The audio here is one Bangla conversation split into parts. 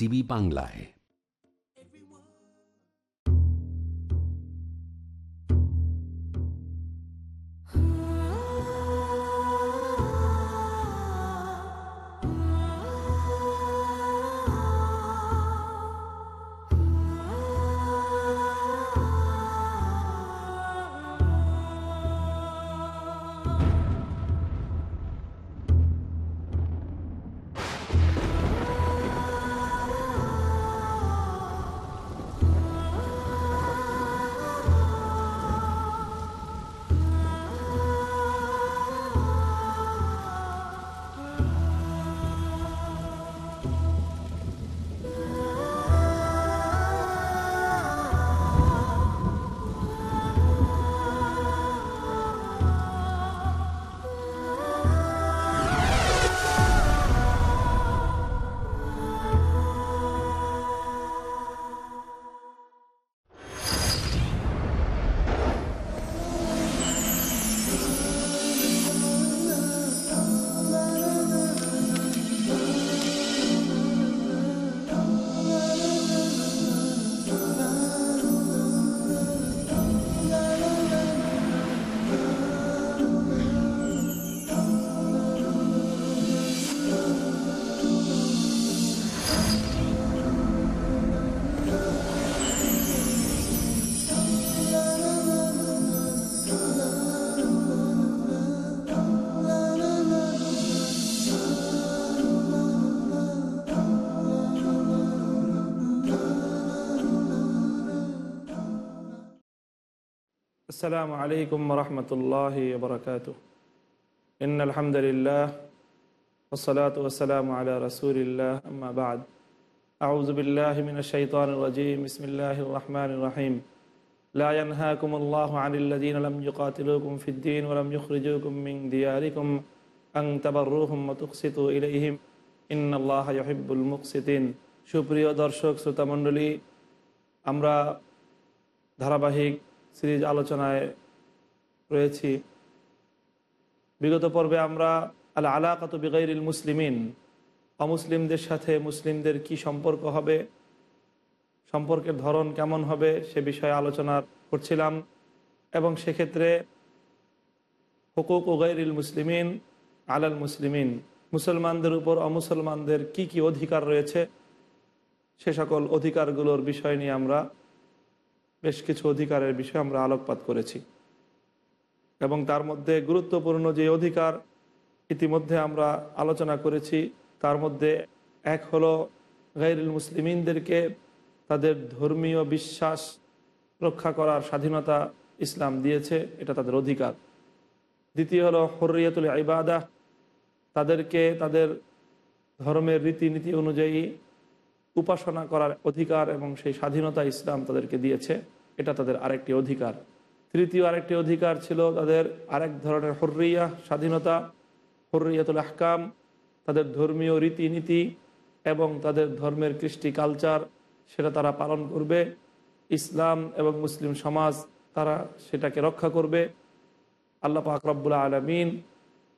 টিভি বাংলায়। السلام عليكم ورحمة الله وبركاته إن الحمد لله والصلاة والسلام على رسول الله أما بعد أعوذ بالله من الشيطان الرجيم بسم الله الرحمن الرحيم لا ينهاكم الله عن الذين لم يقاتلوكم في الدين ولم يخرجوكم من دياركم أن تبروهم وتقسطوا إليهم إن الله يحب المقسطين সুপ্রিয় দর্শক শ্রোতামণ্ডলী আমরা ধারাবাহিক সিরিজ আলোচনায় রয়েছি। বিগত পর্বে আমরা আল আলাকাত বিগাইরিল মুসলিমিন, অমুসলিমদের সাথে মুসলিমদের কি সম্পর্ক হবে, সম্পর্কের ধরন কেমন হবে সে বিষয়ে আলোচনা করছিলাম এবং সেক্ষেত্রে হুকুক উগাইরিল মুসলিমিন আলাল মুসলিমিন, মুসলমানদের উপর অমুসলমানদের কি কি অধিকার রয়েছে, সে সকল অধিকারগুলোর বিষয় নিয়ে আমরা বেশ কিছু অধিকারের বিষয়ে আমরা আলোকপাত করেছি। এবং তার মধ্যে গুরুত্বপূর্ণ যে অধিকার ইতিমধ্যে আমরা আলোচনা করেছি, তার মধ্যে এক হলো গাইরুল মুসলিমিনদেরকে তাদের ধর্মীয় বিশ্বাস রক্ষা করার স্বাধীনতা ইসলাম দিয়েছে, এটা তাদের অধিকার। দ্বিতীয় হলো হরিয়াতুল ইবাদা, তাদেরকে তাদের ধর্মের রীতিনীতি অনুযায়ী উপাসনা করার অধিকার এবং সেই স্বাধীনতা ইসলাম তাদেরকে দিয়েছে, এটা তাদের আরেকটি অধিকার। তৃতীয় আরেকটি অধিকার ছিল তাদের আরেক ধরনের হর্রিয়া, স্বাধীনতা, হর্রিয়াতুল আহকাম, তাদের ধর্মীয় রীতিনীতি এবং তাদের ধর্মের কৃষ্টি কালচার, সেটা তারা পালন করবে। ইসলাম এবং মুসলিম সমাজ তারা সেটাকে রক্ষা করবে। আল্লাহ পাক আলমিন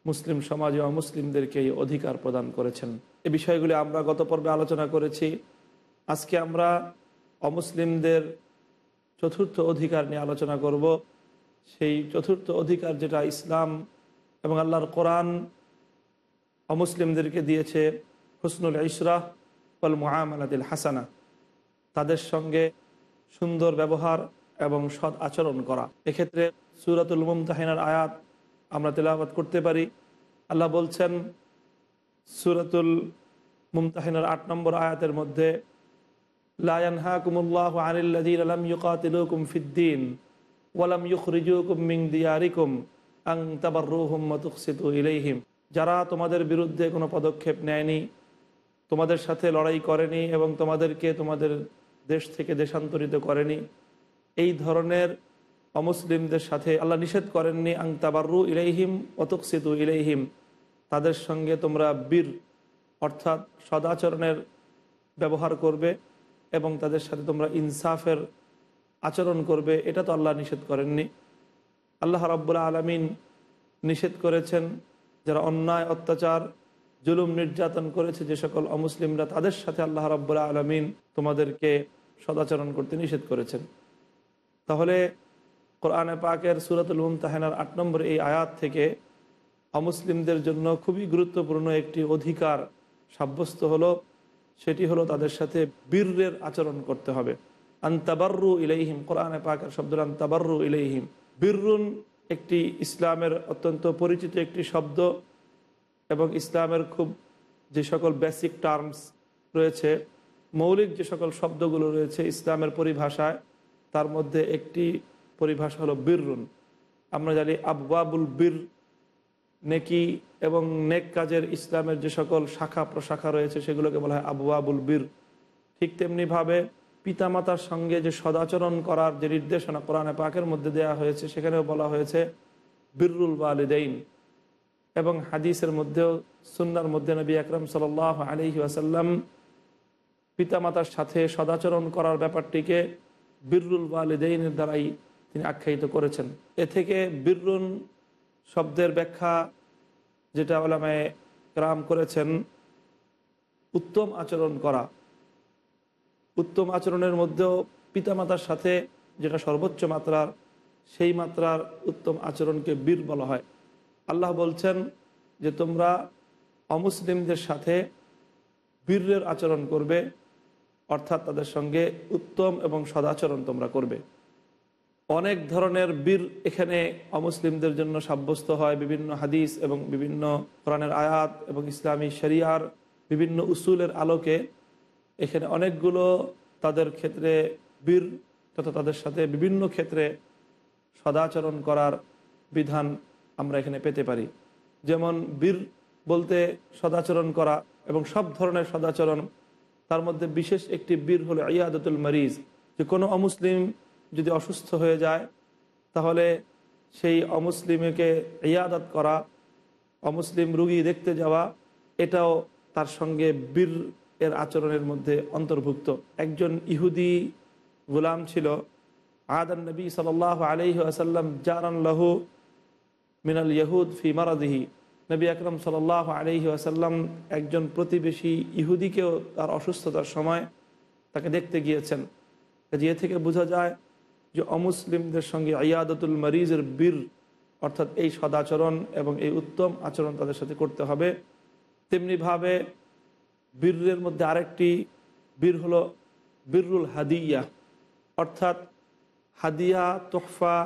মুসলিম সমাজে এবং মুসলিমদেরকে এই অধিকার প্রদান করেছেন। এ বিষয়গুলি আমরা গত পর্বে আলোচনা করেছি। আজকে আমরা অমুসলিমদের চতুর্থ অধিকার নিয়ে আলোচনা করব। সেই চতুর্থ অধিকার যেটা ইসলাম এবং আল্লাহর কোরআন অমুসলিমদেরকে দিয়েছে, হুসনুল ইসরা ওয়াল মুহামালাদিল হাসানা। তাদের সঙ্গে সুন্দর ব্যবহার এবং সৎ আচরণ করা। এক্ষেত্রে সুরাতুল মুমতাহিনার আয়াত আমরা তেলাবাদ করতে পারি। আল্লাহ বলছেন সুরাতুল মুমতাহিনার আট নম্বর আয়াতের মধ্যে আলম ইউকাতিলুকুম ফিদ্দিন ওয়ালাম মিং আং যারা তোমাদের বিরুদ্ধে কোনো পদক্ষেপ নেয়নি, তোমাদের সাথে লড়াই করেনি এবং তোমাদেরকে তোমাদের দেশ থেকে দেশান্তরিত করেনি, এই ধরনের অমুসলিমদের সাথে আল্লাহ নিষেধ করেননি আং তাবারু ইলাইহিম অতুকসিতু ইলাইহিম। তাদের সঙ্গে তোমরা বীর অর্থাৎ সদাচরণের ব্যবহার করবে এবং তাদের সাথে তোমরা ইনসাফের আচরণ করবে, এটা তো আল্লাহ নিষেধ করেননি। আল্লাহ রাব্বুল্লা আলমিন নিষেধ করেছেন, যারা অন্যায়, অত্যাচার, জুলুম নির্যাতন করেছে, যে সকল অমুসলিমরা, তাদের সাথে আল্লাহ রব্বুল্লা আলমিন তোমাদেরকে সদাচরণ করতে নিষেধ করেছেন। তাহলে কোরআনে পাকের সুরাতুল মুমতাহানার আট নম্বর এই আয়াত থেকে অমুসলিমদের জন্য খুবই গুরুত্বপূর্ণ একটি অধিকার সাব্যস্ত হলো, সেটি হলো তাদের সাথে বীরের আচরণ করতে হবে। আন্তাবার্রু ইলাইহিম, কোরআনে পাকের শব্দ আন্তাবার্রু ইলাইহিম। বীররুন একটি ইসলামের অত্যন্ত পরিচিত একটি শব্দ এবং ইসলামের খুব যে সকল বেসিক টার্মস রয়েছে, মৌলিক যে সকল শব্দগুলো রয়েছে ইসলামের পরিভাষায়, তার মধ্যে একটি পরিভাষা হলো বীররুন আমরা জানি আবওয়াবুল বীর, নেকি এবং নেক কাজের ইসলামের যে সকল শাখা প্রশাখা রয়েছে, সেগুলোকে বলা হয় আবওয়াবুল বীর। ঠিক তেমনিভাবে পিতামাতার সঙ্গে যে সদাচরণ করার যে নির্দেশনা কোরআনে পাকের মধ্যে দেয়া হয়েছে, সেখানেও বলা হয়েছে বীররুল ওয়ালিদাইন। এবং হাদিসের মধ্যেও, সুন্নার মধ্যে নবী আকরম সাল আলহি আসাল্লাম পিতামাতার সাথে সদাচরণ করার ব্যাপারটিকে বীররুল ওয়ালিদাইনের দ্বারাই তিনি আখ্যায়িত করেছেন। এ থেকে বীররুন শব্দের ব্যাখ্যা যেটা ওলামায় ক্রাম করেছেন, উত্তম আচরণ করা। উত্তম আচরণের মধ্যেও পিতামাতার সাথে যেটা সর্বোচ্চ মাত্রার, সেই মাত্রার উত্তম আচরণকে বীর বলা হয়। আল্লাহ বলছেন যে, তোমরা অমুসলিমদের সাথে বীরের আচরণ করবে, অর্থাৎ তাদের সঙ্গে উত্তম এবং সদাচরণ তোমরা করবে। অনেক ধরনের বীর এখানে অমুসলিমদের জন্য সাব্যস্ত হয়। বিভিন্ন হাদিস এবং বিভিন্ন কোরআনের আয়াত এবং ইসলামী শরিয়ার বিভিন্ন উসুলের আলোকে এখানে অনেকগুলো তাদের ক্ষেত্রে বীর তথা তাদের সাথে বিভিন্ন ক্ষেত্রে সদাচরণ করার বিধান আমরা এখানে পেতে পারি। যেমন বীর বলতে সদাচরণ করা এবং সব ধরনের সদাচরণ, তার মধ্যে বিশেষ একটি বীর হলো ইয়াদতুল মরিজ। যে কোনো অমুসলিম যদি অসুস্থ হয়ে যায়, তাহলে সেই অমুসলিমকে ইয়াদাত করা, অমুসলিম রুগী দেখতে যাওয়া, এটাও তার সঙ্গে বীর এর আচরণের মধ্যে অন্তর্ভুক্ত। একজন ইহুদি গুলাম ছিল, আদান নবী সাল আলহি আসাল্লাম জারান লাহু মিনাল ইহুদ ফি মারাদিহি। নবী আকরম সাল আলহি আসাল্লাম একজন প্রতিবেশী ইহুদিকেও তার অসুস্থতার সময় তাকে দেখতে গিয়েছেন। যে থেকে বোঝা যায় যে অমুসলিমদের সঙ্গে আয়াদতুল মরিজের বীর, অর্থাৎ এই সদাচরণ এবং এই উত্তম আচরণ তাদের সাথে করতে হবে। তেমনিভাবে বীরের মধ্যে আরেকটি বীর হলো বীরুল হাদিয়া, অর্থাৎ হাদিয়া, তোহফা,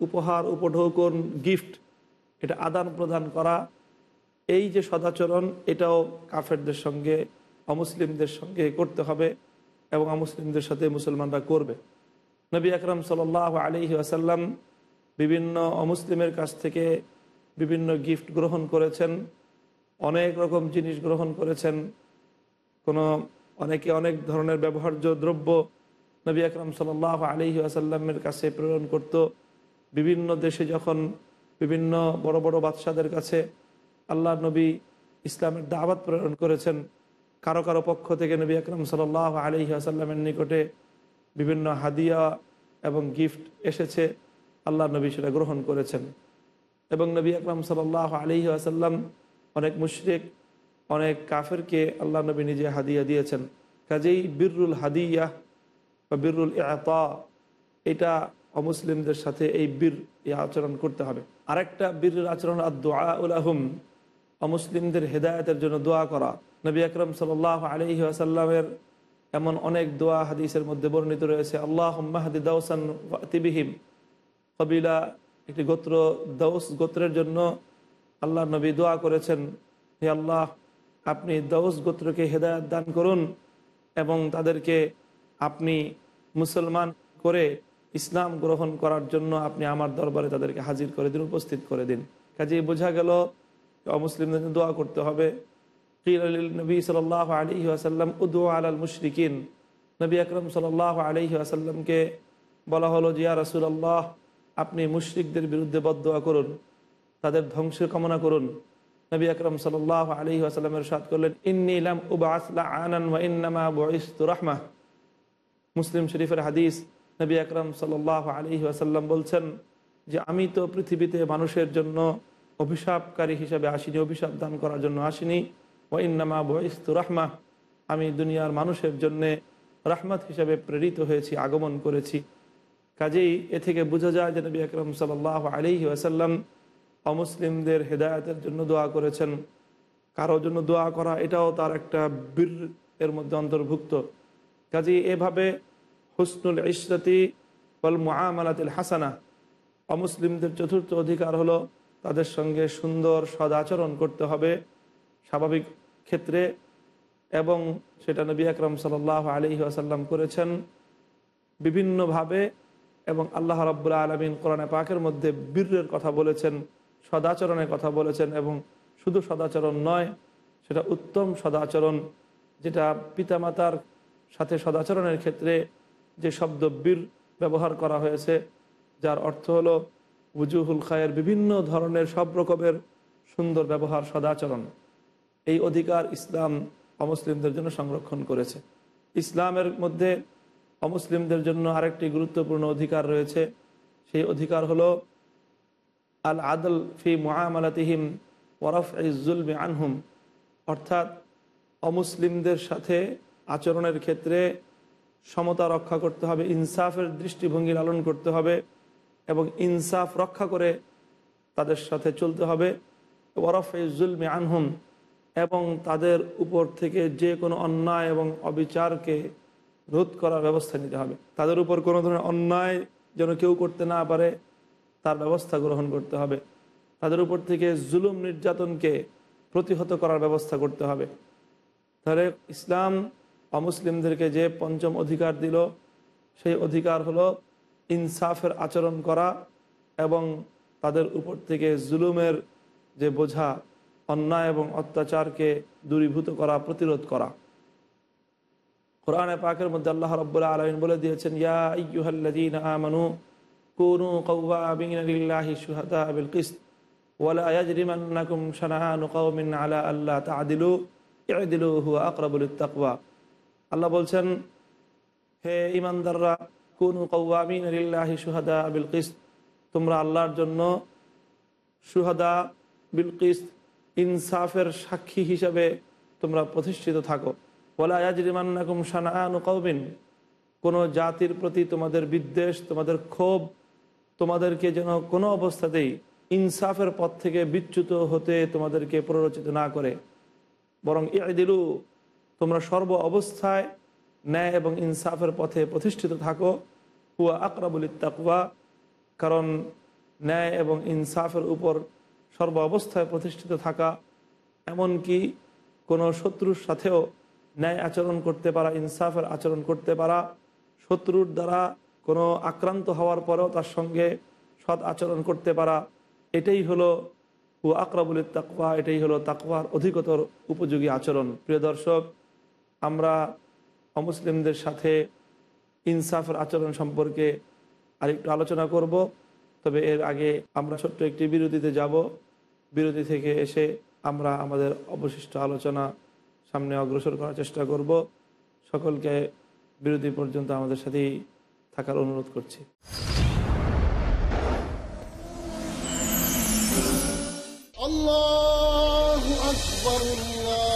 উপহার, উপঢৌকন, গিফট, এটা আদান প্রদান করা। এই যে সদাচরণ, এটাও কাফেরদের সঙ্গে, অমুসলিমদের সঙ্গে করতে হবে এবং অমুসলিমদের সাথে মুসলমানরা করবে। নবী আকরম সাল আলহি আসাল্লাম বিভিন্ন অমুসলিমের কাছ থেকে বিভিন্ন গিফট গ্রহণ করেছেন, অনেক রকম জিনিস গ্রহণ করেছেন। কোনো অনেকে অনেক ধরনের ব্যবহার্য দ্রব্য নবী আকরম সাল আলহি আসাল্লামের কাছে প্রেরণ করত। বিভিন্ন দেশে যখন বিভিন্ন বড় বড় বাদশাদের কাছে আল্লাহ নবী ইসলামের দাওয়াত প্রেরণ করেছেন, কারও কারও পক্ষ থেকে নবী আকরম সাল আলহি আসাল্লামের নিকটে বিভিন্ন হাদিয়া এবং গিফট এসেছে। আল্লাহ নবী সেটা গ্রহণ করেছেন। এবং নবী আকরম সাল আলহি আসাল্লাম অনেক মুশরিক, অনেক কাফেরকে আল্লাহ নবী নিজে হাদিয়া দিয়েছেন। কাজেই বীরুল হাদিয়া বা বীরুল আতা এটা অমুসলিমদের সাথে এই বীর আচরণ করতে হবে। আরেকটা বীরের আচরণ আর দোয়া উলাহুম অমুসলিমদের হেদায়তের জন্য দোয়া করা। নবী আকরম সাল আলহি আসাল্লামের এমন অনেক দোয়া হাদিসের মধ্যে বর্ণিত রয়েছে আল্লাহ মাহাদি দাউসান তিবিহিম কবিলা একটি গোত্র, দাউস গোত্রের জন্য আল্লাহ নবী দোয়া করেছেন, হে আল্লাহ, আপনি দাউস গোত্রকে হেদায়ত দান করুন এবং তাদেরকে আপনি মুসলমান করে ইসলাম গ্রহণ করার জন্য আপনি আমার দরবারে তাদেরকে হাজির করে দিন, উপস্থিত করে দিন। কাজে বোঝা গেল, অমুসলিমদের দোয়া করতে হবে। নবী সাল আলী আসাল্লাম উদু আলাল মুশরিকিন নবী আকরম সাল আলহি আসাল্লামকে বলা হলো জিয়া রসুল্লাহ আপনি মুশরিকদের বিরুদ্ধে বদোয়া করুন, তাদের ধ্বংসের কামনা করুন। নবী আকরম সাল আলহি আসাল্লামের সাদ করলেন ইন্নিলাম উবা আসলা আনান ইন্নামা রাহমা মুসলিম শরীফের হাদিস নবী আকরম সাল আলহি আসাল্লাম বলছেন যে, আমি তো পৃথিবীতে মানুষের জন্য অভিশাপকারী হিসাবে আসিনি, অভিশাপ দান করার জন্য আসিনি। ওয়াইনামা বয়স্তু রাহমা। আমি দুনিয়ার মানুষের জন্যে রাহমাত হিসাবে প্রেরিত হয়েছি, আগমন করেছি। কাজেই এ থেকে বোঝা যায় যে নবী আকরম সাল আলী ওয়াসাল্লাম অমুসলিমদের হেদায়তের জন্য দোয়া করেছেন। কারোর জন্য দোয়া করা, এটাও তার একটা বীর এর মধ্যে অন্তর্ভুক্ত। কাজেই এভাবে হুসনুল ইসরতি বল মুআমালাতিল হাসানা, অমুসলিমদের চতুর্থ অধিকার হলো তাদের সঙ্গে সুন্দর সদাচরণ করতে হবে। স্বাভাবিক ক্ষেত্রে এবং সেটা নবী আকরম সাল আলহি আসাল্লাম করেছেন বিভিন্নভাবে এবং আল্লাহ রব্বুল্লা আলমিন কোরআনে পাকের মধ্যে বীরের কথা বলেছেন, সদাচরণের কথা বলেছেন এবং শুধু সদাচরণ নয়, সেটা উত্তম সদাচরণ যেটা পিতামাতার সাথে সদাচরণের ক্ষেত্রে যে শব্দ বীর ব্যবহার করা হয়েছে, যার অর্থ হলো উজুহুল খায়ের বিভিন্ন ধরনের সব রকমের সুন্দর ব্যবহার সদাচরণ। এই অধিকার ইসলাম অমুসলিমদের জন্য সংরক্ষণ করেছে। ইসলামের মধ্যে অমুসলিমদের জন্য আরেকটি গুরুত্বপূর্ণ অধিকার রয়েছে। সেই অধিকার হলো আল আদল ফি মুআমালাতিহিম ওরফ ইজুলমি আনহুম। অর্থাৎ অমুসলিমদের সাথে আচরণের ক্ষেত্রে সমতা রক্ষা করতে হবে, ইনসাফের দৃষ্টিভঙ্গি লালন করতে হবে এবং ইনসাফ রক্ষা করে তাদের সাথে চলতে হবে। ওরফ ইজুলমি আনহুম। এবং তাদের উপর থেকে যে কোনো অন্যায় এবং অবিচারকে রোধ করার ব্যবস্থা নিতে হবে। তাদের উপর কোনো ধরনের অন্যায় যেন কেউ করতে না পারে, তার ব্যবস্থা গ্রহণ করতে হবে। তাদের উপর থেকে জুলুম নির্যাতনকে প্রতিহত করার ব্যবস্থা করতে হবে। তাহলে ইসলাম অমুসলিমদেরকে যে পঞ্চম অধিকার দিল, সেই অধিকার হলো ইনসাফের আচরণ করা এবং তাদের উপর থেকে জুলুমের যে বোঝা অন্যায় এবং অত্যাচারকে দূরীভূত করা, প্রতিরোধ করা। কোরআনে পাকের মধ্যে আল্লাহ রব্বুল্লাহ আলমিন বলে দিয়েছেন, ইয়া ইয়ুহাল্লাদিন আমানু কুনু কওয়াবিন লিল্লাহি শুহাদা বিল কিসত ওয়ালা ইয়াজরিমান্নাকুম শানাআনু কওমিন আলা আল্লা তা'দিলু, ই'দিলু হুয়া আকরাবুল তাকওয়া আল্লাহ বলছেন, হে ইমানদাররা কুনু কওয়ামিন লিল্লাহি শুহাদা বিল কিসত, তোমরা আল্লাহর জন্য সুহাদা বিল কিসত ইনসাফের সাক্ষী হিসাবে তোমরা প্রতিষ্ঠিত থাকো। বলা ইয়াজরিমান্নাকুম শানাআনু কওমিন। কোনো জাতির প্রতি তোমাদের বিদ্বেষ, তোমাদের ক্ষোভ, তোমাদেরকে যেন কোনো অবস্থাতেই ইনসাফের পথ থেকে বিচ্যুত হতে তোমাদেরকে প্ররোচিত না করে। বরং দিলু তোমরা সর্ব অবস্থায় ন্যায় এবং ইনসাফের পথে প্রতিষ্ঠিত থাকো। হুয়া আকরাবুল তাকুয়া কারণ ন্যায় এবং ইনসাফের উপর সর্ব অবস্থায় প্রতিষ্ঠিত থাকা, এমনকি কোনো শত্রুর সাথেও ন্যায় আচরণ করতে পারা, ইনসাফের আচরণ করতে পারা, শত্রুর দ্বারা কোনো আক্রান্ত হওয়ার পরেও তার সঙ্গে সৎ আচরণ করতে পারা, এটাই হলো হু আকরাবুল তাকওয়া, এটাই হলো তাকওয়ার অধিকতর উপযোগী আচরণ। প্রিয় দর্শক, আমরা অমুসলিমদের সাথে ইনসাফের আচরণ সম্পর্কে আরেকটু আলোচনা করব, তবে এর আগে আমরা ছোট্ট একটি বিরতিতে যাব। বিরতি থেকে এসে আমরা আমাদের অবশিষ্ট আলোচনা সামনে অগ্রসর করার চেষ্টা করব। সকলকে বিরতি পর্যন্ত আমাদের সাথেই থাকার অনুরোধ করছি। আল্লাহ আকবর, আল্লাহ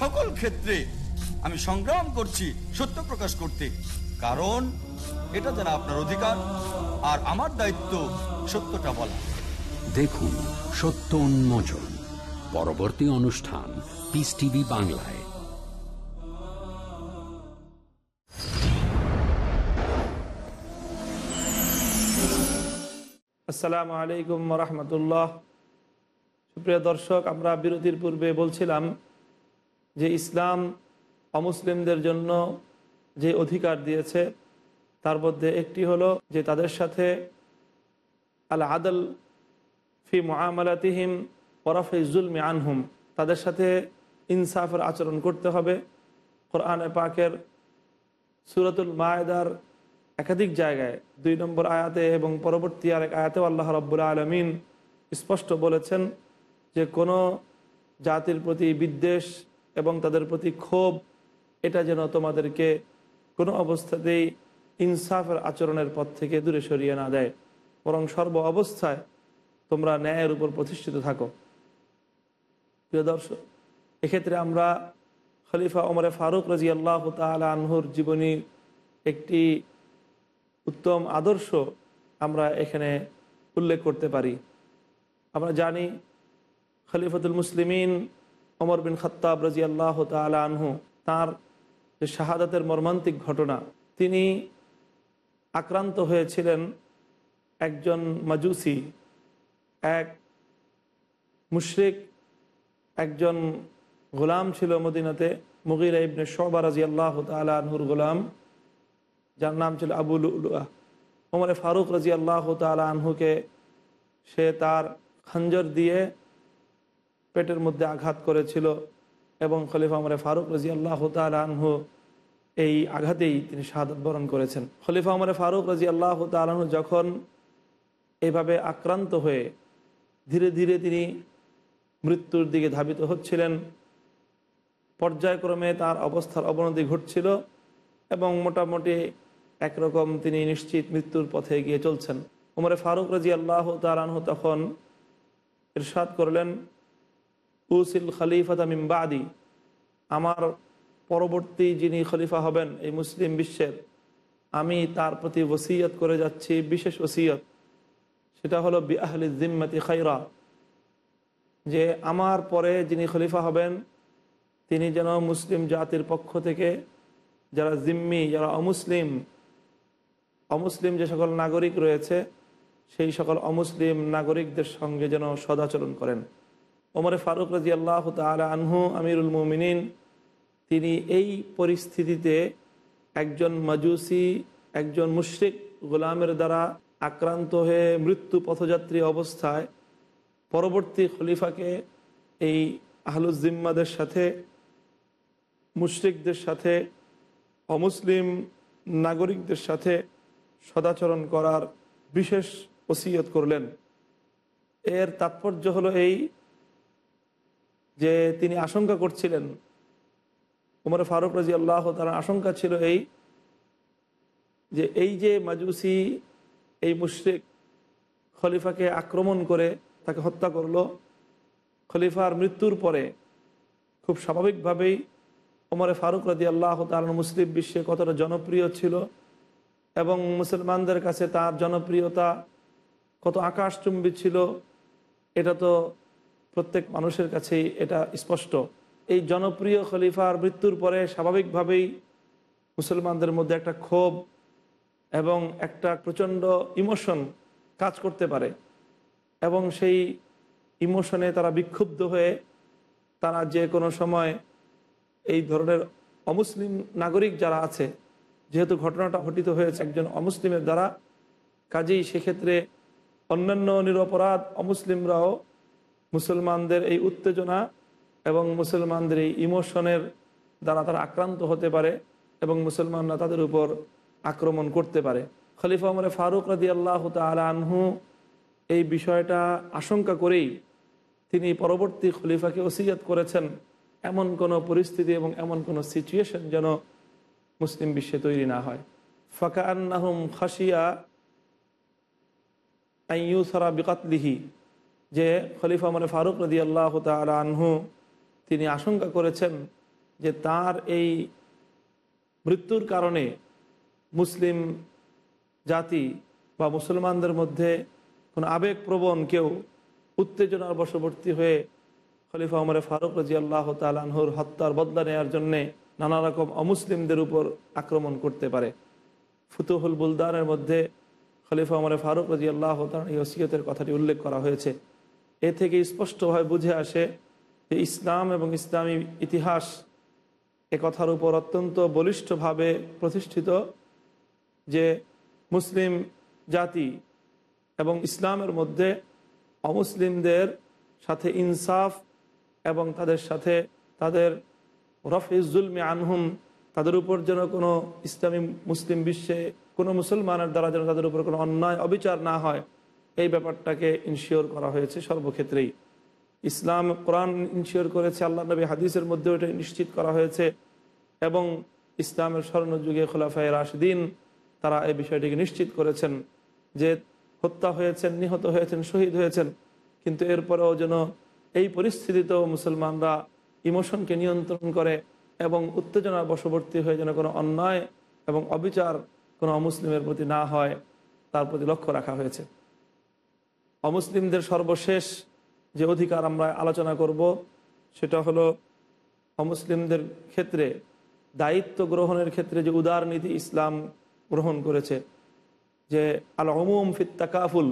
সকল ক্ষেত্রে আমি সংগ্রাম করছি সত্য প্রকাশ করতে। কারণ এটা যেন আপনার অধিকার আর আমার দায়িত্ব সত্যটা বলা। দেখুন সত্য উন্মোচন পরবর্তী অনুষ্ঠান পিস টিভি বাংলায়। আসসালামু আলাইকুম রহমতুল্লাহ। সুপ্রিয় দর্শক আমরা বিরতির পূর্বে বলছিলাম যে ইসলাম অমুসলিমদের জন্য যে অধিকার দিয়েছে, তার মধ্যে একটি হলো যে তাদের সাথে আল আদল ফি মহামালাতিহিম ওরফে জুলমি আনহুম, তাদের সাথে ইনসাফের আচরণ করতে হবে। কোরআনে পাকের সুরতুল মায়দার একাধিক জায়গায় দুই নম্বর আয়াতে এবং পরবর্তী আরেক আয়াতে আল্লাহ রব্বুল্লা আলমিন স্পষ্ট বলেছেন যে কোনো জাতির প্রতি বিদ্বেষ এবং তাদের প্রতি ক্ষোভ, এটা যেন তোমাদেরকে কোনো অবস্থাতেই ইনসাফের আচরণের পথ থেকে দূরে সরিয়ে না দেয়। বরং সর্ব অবস্থায় তোমরা ন্যায়ের উপর প্রতিষ্ঠিত থাকো। প্রিয় দর্শক, এক্ষেত্রে আমরা খলিফা ওমরে ফারুক রাজি আল্লাহ তালা আনহুর জীবনী একটি উত্তম আদর্শ আমরা এখানে উল্লেখ করতে পারি। আমরা জানি খলিফতুল মুসলিমিন ওমর বিন খত্তাব রাজি আল্লাহ তালা আনহু, তাঁর যে শাহাদাতের মর্মান্তিক ঘটনা, তিনি আক্রান্ত হয়েছিলেন একজন মাজুসি, এক মুশরিক, একজন গোলাম ছিল মদিনাতে, মুগিরা ইবনে শোবা রাজি আল্লাহ আনহুর গোলাম, যার নাম ছিল আবুল উলুয়া ওমরে ফারুক রাজি আল্লাহ তালা আনহুকে সে তার খঞ্জর দিয়ে পেটের মধ্যে আঘাত করেছিল এবং খলিফা ওমরে ফারুক রাজি আল্লাহ তালা আনহু এই আঘাতেই তিনি শাহাদত বরণ করেছেন। খলিফা ওমরে ফারুক রাজি আল্লাহ তালাহু যখন এইভাবে আক্রান্ত হয়ে ধীরে ধীরে তিনি মৃত্যুর দিকে ধাবিত হচ্ছিলেন, পর্যায়ক্রমে তার অবস্থার অবনতি ঘটছিল এবং মোটামুটি একরকম তিনি নিশ্চিত মৃত্যুর পথে গিয়ে চলছেন। উমরে ফারুক রাজি আল্লাহ তালানহ তখন ইরশাদ করলেন উসিল খালিফা তামিমবাদি আমার পরবর্তী যিনি খলিফা হবেন এই মুসলিম বিশ্বের, আমি তার প্রতি ওসিয়ত করে যাচ্ছি, বিশেষ ওসিয়ত। সেটা হলো বিআহলি জিম্মতি খাইরা যে আমার পরে যিনি খলিফা হবেন, তিনি যেন মুসলিম জাতির পক্ষ থেকে যারা জিম্মি, যারা অমুসলিম অমুসলিম যে সকল নাগরিক রয়েছে, সেই সকল অমুসলিম নাগরিকদের সঙ্গে যেন সদাচরণ করেন। ওমরে ফারুক রাজি আল্লাহ তালা আনহু, আমিরুল মুমিনিন, তিনি এই পরিস্থিতিতে একজন মাজুসি, একজন মুশরিক গোলামের দ্বারা আক্রান্ত হয়ে মৃত্যু পথযাত্রী অবস্থায় পরবর্তী খলিফাকে এই আহলুজিম্মাদের সাথে, মুশরিকদের সাথে, অমুসলিম নাগরিকদের সাথে সদাচরণ করার বিশেষ ওসিয়ত করলেন। এর তাৎপর্য হলো এই যে তিনি আশঙ্কা করছিলেন। উমর ফারুক রাজি আল্লাহ তার আশঙ্কা ছিল এই, যে এই যে মাজুসি, এই মুশরিক খলিফাকে আক্রমণ করে তাকে হত্যা করল, খলিফার মৃত্যুর পরে খুব স্বাভাবিকভাবেই ওমরে ফারুক রাজি আল্লাহ তার মুসলিম বিশ্বে কতটা জনপ্রিয় ছিল এবং মুসলমানদের কাছে তার জনপ্রিয়তা কত আকাশচুম্বী ছিল, এটা তো প্রত্যেক মানুষের কাছেই এটা স্পষ্ট। এই জনপ্রিয় খলিফার মৃত্যুর পরে স্বাভাবিকভাবেই মুসলমানদের মধ্যে একটা ক্ষোভ এবং একটা প্রচণ্ড ইমোশন কাজ করতে পারে এবং সেই ইমোশনে তারা বিক্ষুব্ধ হয়ে তারা যে কোনো সময় এই ধরনের অমুসলিম নাগরিক যারা আছে, যেহেতু ঘটনাটা ঘটিত হয়েছে একজন অমুসলিমের দ্বারা, কাজেই সেক্ষেত্রে অন্যান্য নিরপরাধ অমুসলিমরাও মুসলমানদের এই উত্তেজনা এবং মুসলমানদের এই ইমোশনের দ্বারা তারা আক্রান্ত হতে পারে এবং মুসলমানরা তাদের উপর আক্রমণ করতে পারে। খলিফা উমরে ফারুক রাদি আল্লাহ আনহু এই বিষয়টা আশঙ্কা করেই তিনি পরবর্তী খলিফাকে ওসিয়ত করেছেন। এমন কোনো পরিস্থিতি এবং এমন কোনো সিচুয়েশন যেন মুসলিম বিশ্বে তৈরি না হয়। ফাঁকা আন্নাহুম খাসিয়া আইয়ুসারা বিকাতলিহি। যে খলিফা মানে ফারুক রদি আল্লাহ তালা আনহু, তিনি আশঙ্কা করেছেন যে তার এই মৃত্যুর কারণে মুসলিম জাতি বা মুসলমানদের মধ্যে কোনো আবেগপ্রবণ কেউ উত্তেজনার বশবর্তী হয়ে খলিফা উমরে ফারুক রাজি আল্লাহ তালানহুর হত্যার বদলা নেওয়ার জন্যে নানা রকম অমুসলিমদের উপর আক্রমণ করতে পারে। ফুতুহুল বুলদানের মধ্যে খলিফা উমরে ফারুক রাজি আল্লাহ এই ওসিয়তের কথাটি উল্লেখ করা হয়েছে। এ থেকে স্পষ্টভাবে বুঝে আসে যে ইসলাম এবং ইসলামী ইতিহাস এ কথার উপর অত্যন্ত বলিষ্ঠভাবে প্রতিষ্ঠিত যে মুসলিম জাতি এবং ইসলামের মধ্যে অমুসলিমদের সাথে ইনসাফ এবং তাদের সাথে তাদের রফিজুলমি আনহুম, তাদের উপর যেন কোনো ইসলামী মুসলিম বিশ্বে কোনো মুসলমানের দ্বারা যেন তাদের উপর কোনো অন্যায় অবিচার না হয়। এই ব্যাপারটাকে ইনশিওর করা হয়েছে সর্বক্ষেত্রেই। ইসলাম কোরআন ইনশিওর করেছে আল্লাহ নবী হাদিসের মধ্যে ওটা নিশ্চিত করা হয়েছে এবং ইসলামের স্বর্ণযুগে খোলাফায় রাশদিন তারা এই বিষয়টিকে নিশ্চিত করেছেন যে হত্যা হয়েছেন, নিহত হয়েছেন, শহীদ হয়েছেন, কিন্তু এরপরেও যেন এই পরিস্থিতিতেও মুসলমানরা ইমোশনকে নিয়ন্ত্রণ করে এবং উত্তেজনার বশবর্তী হয়ে যেন কোনো অন্যায় এবং অবিচার কোনো অমুসলিমের প্রতি না হয়, তার প্রতি লক্ষ্য রাখা হয়েছে। অমুসলিমদের সর্বশেষ যে অধিকার আমরা আলোচনা করব, সেটা হলো অমুসলিমদের ক্ষেত্রে, দায়িত্ব গ্রহণের ক্ষেত্রে যে উদার নীতি ইসলাম গ্রহণ করেছে, যে আল অমুম ফিত্তাকাফুল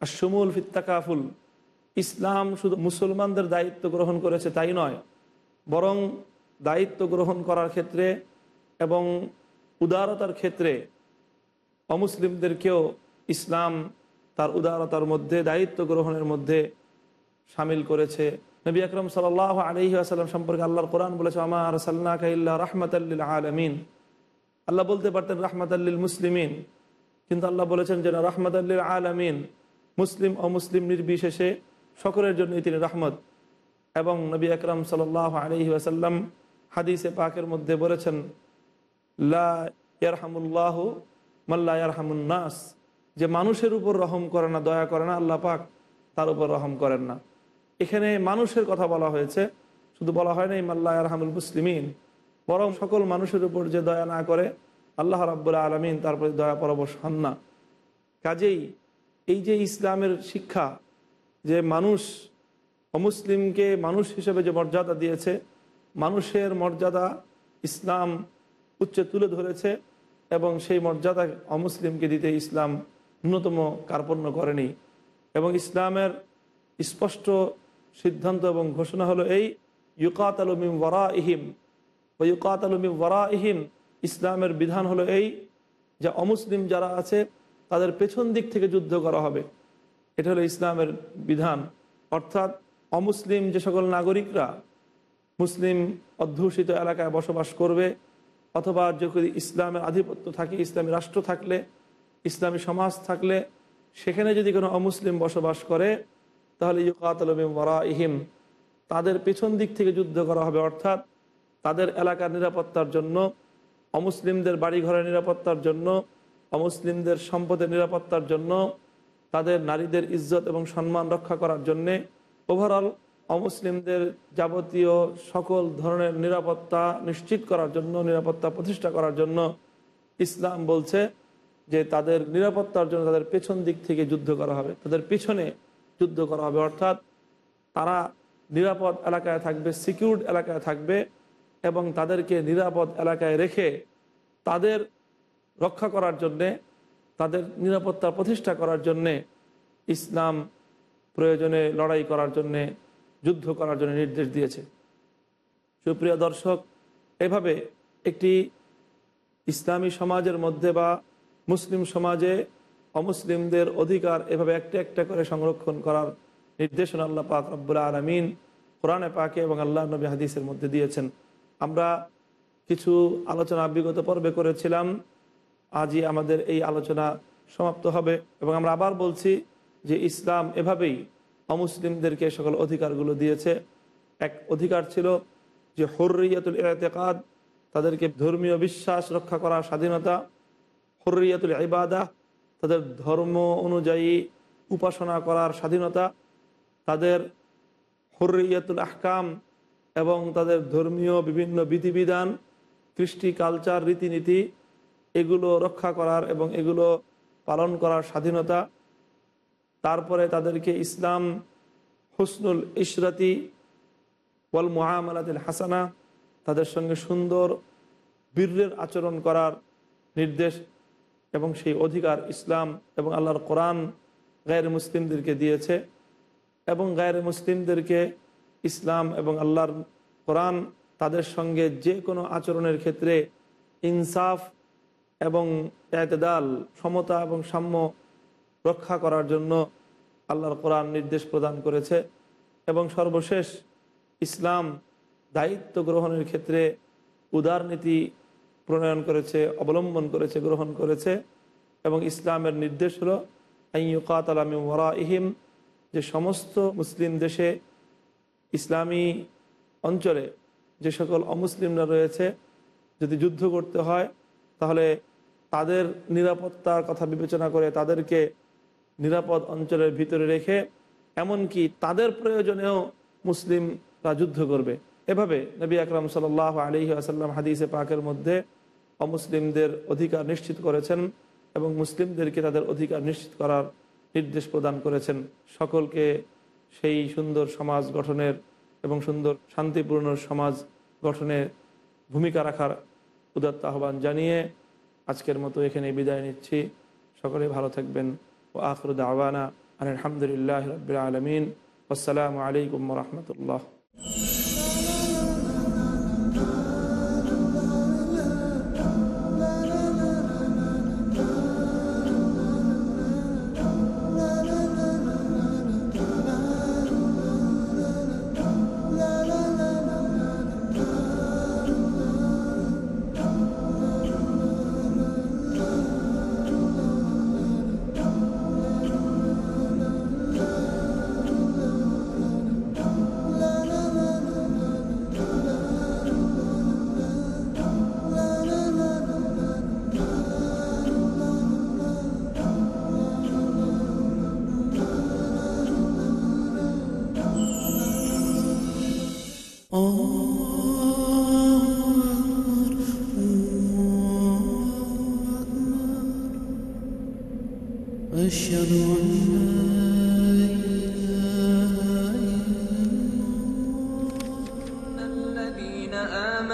আর সুমুল ফিত্তাকাফুল ইসলাম শুধু মুসলমানদের দায়িত্ব গ্রহণ করেছে তাই নয়, বরং দায়িত্ব গ্রহণ করার ক্ষেত্রে এবং উদারতার ক্ষেত্রে অমুসলিমদেরকেও ইসলাম তার উদারতার মধ্যে, দায়িত্ব গ্রহণের মধ্যে সামিল করেছে। নবী আকরম সাল আলহি আসাল্লাম সম্পর্কে আল্লাহর কোরআন বলেছে আমার সাল্লাহ কাল্লা রহমতাল্লিল আলমিন। আল্লাহ বলতে পারতেন রহমতাল্লিল মুসলিমিন। কিন্তু আল্লাহ বলেছেন যে রহমতাল্লিল আলমিন। মুসলিম, অমুসলিম নির্বিশেষে সকলের জন্যই তিনি রহমত। এবং নবী আকরম সাল আলহি আসাল্লাম হাদিসে পাকের মধ্যে বলেছেন, লা ইয়ারহামুল্লাহ মাল্লা ইয়ারহামুন্নাস যে মানুষের উপর রহম করে না, দয়া করে না, আল্লাহ পাক তার উপর রহম করেন না। এখানে মানুষের কথা বলা হয়েছে, শুধু বলা হয় না মাল্লা আরহামুল মুসলিমিন। বরং সকল মানুষের উপর যে দয়া না করে, আল্লাহ রাব্বুল আলমিন তার প্রতি দয়া পরবশ হন না। কাজেই এই যে ইসলামের শিক্ষা, যে মানুষ অমুসলিমকে মানুষ হিসেবে যে মর্যাদা দিয়েছে, মানুষের মর্যাদা ইসলাম উচ্চে তুলে ধরেছে এবং সেই মর্যাদা অমুসলিমকে দিতে ইসলাম ন্যূনতম কার্পণ্য করেনি। এবং ইসলামের স্পষ্ট সিদ্ধান্ত এবং ঘোষণা হলো এই ইউকাত আলমিম ওয়ারা ইহিম বা ইউকাত আলমিম ওয়ারা ইহিম ইসলামের বিধান হলো এই যে অমুসলিম যারা আছে, তাদের পেছন দিক থেকে যুদ্ধ করা হবে। এটা হলো ইসলামের বিধান। অর্থাৎ অমুসলিম যে সকল নাগরিকরা মুসলিম অধ্যুষিত এলাকায় বসবাস করবে, অথবা যদি ইসলামের আধিপত্য থাকে, ইসলামী রাষ্ট্র থাকলে ইসলামী সমাজ থাকলে সেখানে যদি কোনো অমুসলিম বসবাস করে, তাহলে ইউকাতলমিম ওয়ারা ইহিম তাদের পেছন দিক থেকে যুদ্ধ করা হবে। অর্থাৎ তাদের এলাকার নিরাপত্তার জন্য, অমুসলিমদের বাড়িঘরের নিরাপত্তার জন্য, অমুসলিমদের সম্পদের নিরাপত্তার জন্য, তাদের নারীদের ইজ্জত এবং সম্মান রক্ষা করার জন্যে ওভারঅল অমুসলিমদের যাবতীয় সকল ধরনের নিরাপত্তা নিশ্চিত করার জন্য, নিরাপত্তা প্রতিষ্ঠা করার জন্য ইসলাম বলছে যে তাদের নিরাপত্তার জন্য তাদের পেছন দিক থেকে যুদ্ধ করা হবে, তাদের পিছনে যুদ্ধ করা হবে। অর্থাৎ তারা নিরাপদ এলাকায় থাকবে, সিকিউরড এলাকায় থাকবে এবং তাদেরকে নিরাপদ এলাকায় রেখে তাদের রক্ষা করার জন্যে, তাদের নিরাপত্তা প্রতিষ্ঠা করার জন্যে, ইসলাম প্রয়োজনে লড়াই করার জন্যে, যুদ্ধ করার জন্য নির্দেশ দিয়েছে। সুপ্রিয় দর্শক, এভাবে একটি ইসলামী সমাজের মধ্যে বা মুসলিম সমাজে অমুসলিমদের অধিকার এভাবে একটা একটা করে সংরক্ষণ করার নির্দেশনা আল্লাহ পাক রব্বুল আলমিন কোরআনে পাকে এবং আল্লাহ নবী হাদিসের মধ্যে দিয়েছেন। আমরা কিছু আলোচনা বিগত পর্বে করেছিলাম। আজই আমাদের এই আলোচনা সমাপ্ত হবে এবং আমরা আবার বলছি যে ইসলাম এভাবেই অমুসলিমদেরকে সকল অধিকারগুলো দিয়েছে। এক অধিকার ছিল যে হর্রিয়াতুল এতেকাদ তাদেরকে ধর্মীয় বিশ্বাস রক্ষা করার স্বাধীনতা হর্রিয়াতুল ইবাদা, তাদের ধর্ম অনুযায়ী উপাসনা করার স্বাধীনতা, তাদের হর্রিয়াতুল আহকাম এবং তাদের ধর্মীয় বিভিন্ন বিধিবিধান, কৃষ্টি কালচার, রীতিনীতি, এগুলো রক্ষা করার এবং এগুলো পালন করার স্বাধীনতা। তারপরে তাদেরকে ইসলাম হুসনুল ইশরাতি ওয়াল মোহামালাতিল হাসানা, তাদের সঙ্গে সুন্দর বীরের আচরণ করার নির্দেশ এবং সেই অধিকার ইসলাম এবং আল্লাহর কোরআন গায়ের মুসলিমদেরকে দিয়েছে এবং গায়ের মুসলিমদেরকে ইসলাম এবং আল্লাহর কোরআন তাদের সঙ্গে যে কোনো আচরণের ক্ষেত্রে ইনসাফ এবং এতেদাল, সমতা এবং সাম্য রক্ষা করার জন্য আল্লাহর কোরআন নির্দেশ প্রদান করেছে এবং সর্বশেষ ইসলাম দায়িত্ব গ্রহণের ক্ষেত্রে উদারনীতি প্রণয়ন করেছে, অবলম্বন করেছে, গ্রহণ করেছে এবং ইসলামের নির্দেশ হলো আইয়ুকাত আলামি ওরা ইহিম যে সমস্ত মুসলিম দেশে, ইসলামী অঞ্চলে যে সকল অমুসলিমরা রয়েছে, যদি যুদ্ধ করতে হয়, তাহলে তাদের নিরাপত্তার কথা বিবেচনা করে তাদেরকে নিরাপদ অঞ্চলের ভিতরে রেখে, এমনকি তাদের প্রয়োজনেও মুসলিমরা যুদ্ধ করবে। এভাবে নবী আকরাম সাল আলী আসাল্লাম হাদিসে পাকের মধ্যে অমুসলিমদের অধিকার নিশ্চিত করেছেন এবং মুসলিমদেরকে তাদের অধিকার নিশ্চিত করার নির্দেশ প্রদান করেছেন। সকলকে সেই সুন্দর সমাজ গঠনের এবং সুন্দর শান্তিপূর্ণ সমাজ গঠনে ভূমিকা রাখার উদাত্ত আহ্বান জানিয়ে আজকের মতো এখানে বিদায় নিচ্ছি। সকলে ভালো থাকবেন। ও আখরুদ আওয়ানা আলহামদুলিল্লাহ রবিল আলমিন। আসসালামু আলাইকুম রহমতুল্লাহ।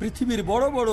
পৃথিবীর বড় বড়